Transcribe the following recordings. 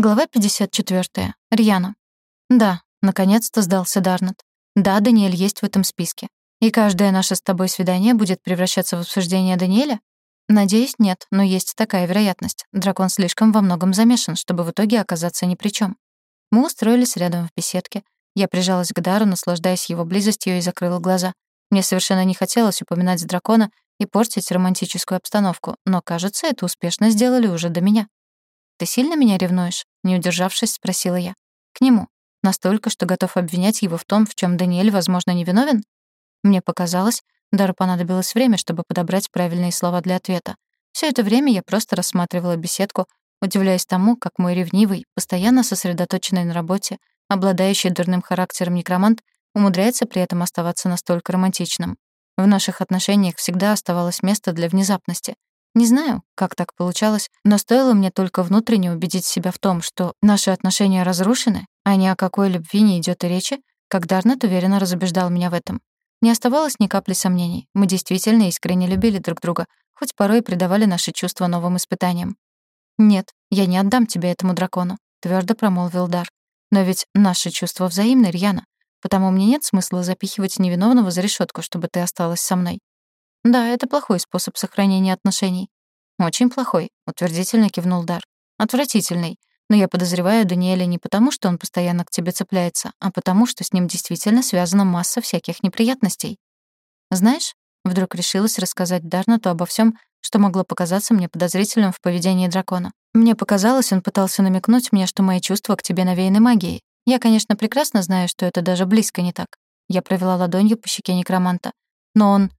Глава 54. Рьяна. Да, наконец-то сдался Дарнет. Да, Даниэль есть в этом списке. И каждое наше с тобой свидание будет превращаться в обсуждение Даниэля? Надеюсь, нет, но есть такая вероятность. Дракон слишком во многом замешан, чтобы в итоге оказаться ни при чем. Мы устроились рядом в беседке. Я прижалась к Дару, наслаждаясь его близостью и закрыла глаза. Мне совершенно не хотелось упоминать дракона и портить романтическую обстановку, но, кажется, это успешно сделали уже до меня. «Ты сильно меня ревнуешь?» — не удержавшись, спросила я. «К нему. Настолько, что готов обвинять его в том, в чем Даниэль, возможно, не виновен?» Мне показалось, Дару понадобилось время, чтобы подобрать правильные слова для ответа. Все это время я просто рассматривала беседку, удивляясь тому, как мой ревнивый, постоянно сосредоточенный на работе, обладающий дурным характером некромант, умудряется при этом оставаться настолько романтичным. В наших отношениях всегда оставалось место для внезапности, не знаю, как так получалось, но стоило мне только внутренне убедить себя в том, что наши отношения разрушены, а ни о какой любви не идёт и речи, как Дарнет уверенно разубеждал меня в этом. Не оставалось ни капли сомнений. Мы действительно искренне любили друг друга, хоть порой и придавали наши чувства новым испытаниям. «Нет, я не отдам тебя этому дракону», — твёрдо промолвил Дар. «Но ведь наши чувства взаимны, Рьяна, потому мне нет смысла запихивать невиновного за решётку, чтобы ты осталась со мной. Да, это плохой способ сохранения отношений. Очень плохой, утвердительно кивнул Дар. Отвратительный. Но я подозреваю Даниэля не потому, что он постоянно к тебе цепляется, а потому, что с ним действительно связана масса всяких неприятностей. Знаешь, вдруг решилась рассказать Дарнату обо всем, что могло показаться мне подозрительным в поведении дракона. Мне показалось, он пытался намекнуть мне, что мои чувства к тебе навеяны магией. Я, конечно, прекрасно знаю, что это даже близко не так. Я провела ладонью по щеке некроманта. Но он...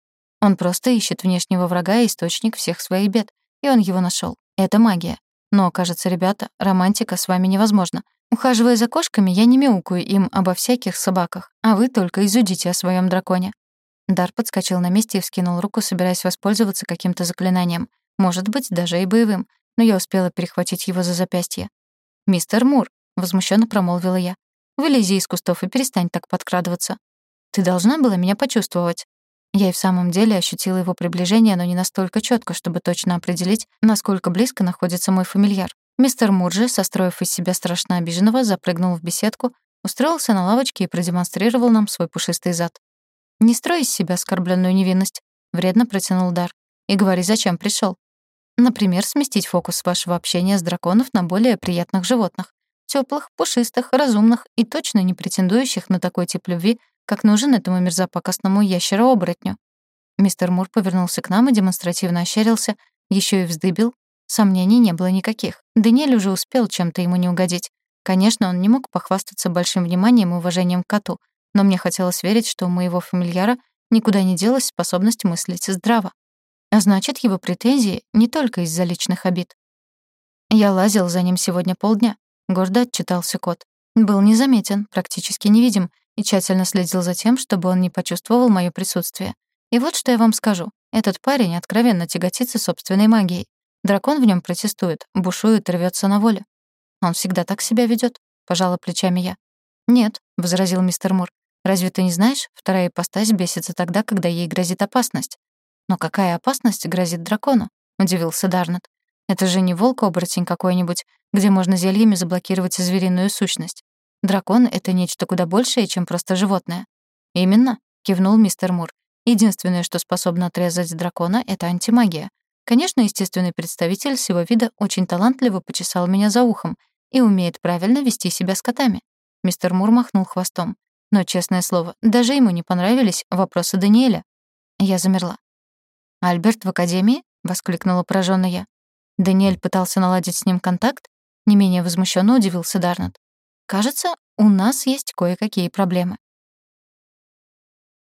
Он просто ищет внешнего врага и источник всех своих бед. И он его нашел. Это магия. Но, кажется, ребята, романтика с вами невозможна. Ухаживая за кошками, я не мяукаю им обо всяких собаках, а вы только изудите о своем драконе». Дар подскочил на месте и вскинул руку, собираясь воспользоваться каким-то заклинанием. Может быть, даже и боевым, но я успела перехватить его за запястье. «Мистер Мур», — возмущенно промолвила я, — «вылези из кустов и перестань так подкрадываться. Ты должна была меня почувствовать. Я и в самом деле ощутила его приближение, но не настолько четко, чтобы точно определить, насколько близко находится мой фамильяр. Мистер Мурджи, состроив из себя страшно обиженного, запрыгнул в беседку, устроился на лавочке и продемонстрировал нам свой пушистый зад. «Не строй из себя оскорбленную невинность», — вредно протянул Дар. «И говори, зачем пришел. Например, сместить фокус вашего общения с драконов на более приятных животных. Теплых, пушистых, разумных и точно не претендующих на такой тип любви, как нужен этому мерзопакостному ящерооборотню. Мистер Мур повернулся к нам и демонстративно ощерился, еще и вздыбил. Сомнений не было никаких. Даниэль уже успел чем-то ему не угодить. Конечно, он не мог похвастаться большим вниманием и уважением к коту, но мне хотелось верить, что у моего фамильяра никуда не делась способность мыслить здраво. А значит, его претензии не только из-за личных обид. Я лазил за ним сегодня полдня. Гордо отчитался кот. Был незаметен, практически невидим, и тщательно следил за тем, чтобы он не почувствовал моё присутствие. И вот что я вам скажу. Этот парень откровенно тяготится собственной магией. Дракон в нём протестует, бушует и рвётся на волю. Он всегда так себя ведёт, пожала плечами я. Нет, возразил мистер Мур. Разве ты не знаешь, вторая ипостась бесится тогда, когда ей грозит опасность. Но какая опасность грозит дракону? удивился Дарнет. Это же не волк-оборотень какой-нибудь, где можно зельями заблокировать звериную сущность. Дракон — это нечто куда большее, чем просто животное. «Именно», — кивнул мистер Мур. «Единственное, что способно отрезать дракона, — это антимагия. Конечно, естественный представитель всего вида очень талантливо почесал меня за ухом и умеет правильно вести себя с котами». Мистер Мур махнул хвостом. Но, честное слово, даже ему не понравились вопросы Даниэля. Я замерла. «Альберт в академии?» — воскликнула поражённая. Даниэль пытался наладить с ним контакт? Не менее возмущенно удивился Дарнет. Кажется, у нас есть кое-какие проблемы.